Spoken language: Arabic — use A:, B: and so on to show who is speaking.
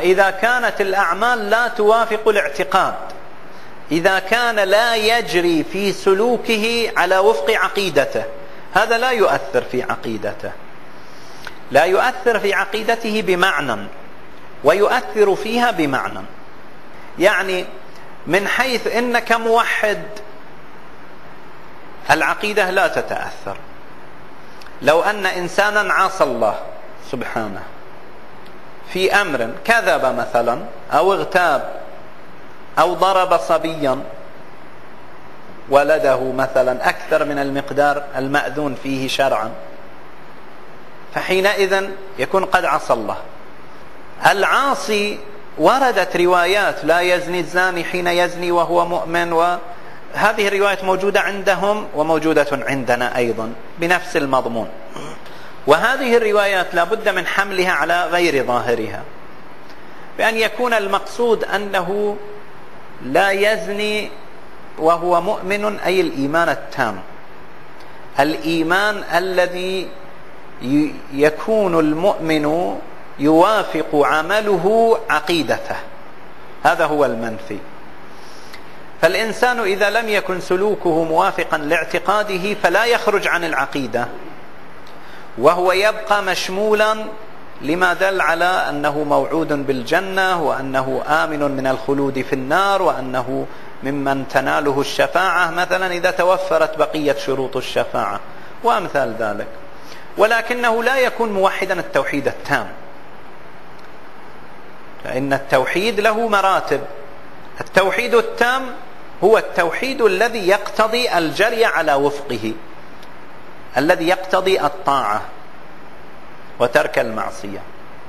A: إذا كانت الأعمال لا توافق الاعتقاد إذا كان لا يجري في سلوكه على وفق عقيدته هذا لا يؤثر في عقيدته. لا يؤثر في عقيدته بمعنى ويؤثر فيها بمعنى. يعني من حيث إنك موحد العقيدة لا تتأثر. لو أن إنسانا عصى الله سبحانه في أمر كذب مثلا أو اغتاب أو ضرب صبيا ولده مثلا أكثر من المقدار المأذون فيه شرعا. فحينئذ يكون قد عصى الله. العاصي وردت روايات لا يزني الزاني حين يزني وهو مؤمن وهذه الروايات موجودة عندهم وموجودة عندنا أيضا بنفس المضمون. وهذه الروايات لا بد من حملها على غير ظاهرها. بأن يكون المقصود أنه لا يزني وهو مؤمن أي الإيمان التام. الإيمان الذي يكون المؤمن يوافق عمله عقيدته. هذا هو المنفي. فالإنسان إذا لم يكن سلوكه موافقا لاعتقاده فلا يخرج عن العقيدة. وهو يبقى مشمولا لما دل على أنه موعود بالجنة وأنه آمن من الخلود في النار وأنه ممن تناله الشفاعة. مثلا إذا توفرت بقية شروط الشفاعة. وأمثال ذلك. ولكنه لا يكون موحدا التوحيد التام. فإن التوحيد له مراتب. التوحيد التام هو التوحيد الذي يقتضي الجري على وفقه. الذي يقتضي الطاعة وترك المعصية.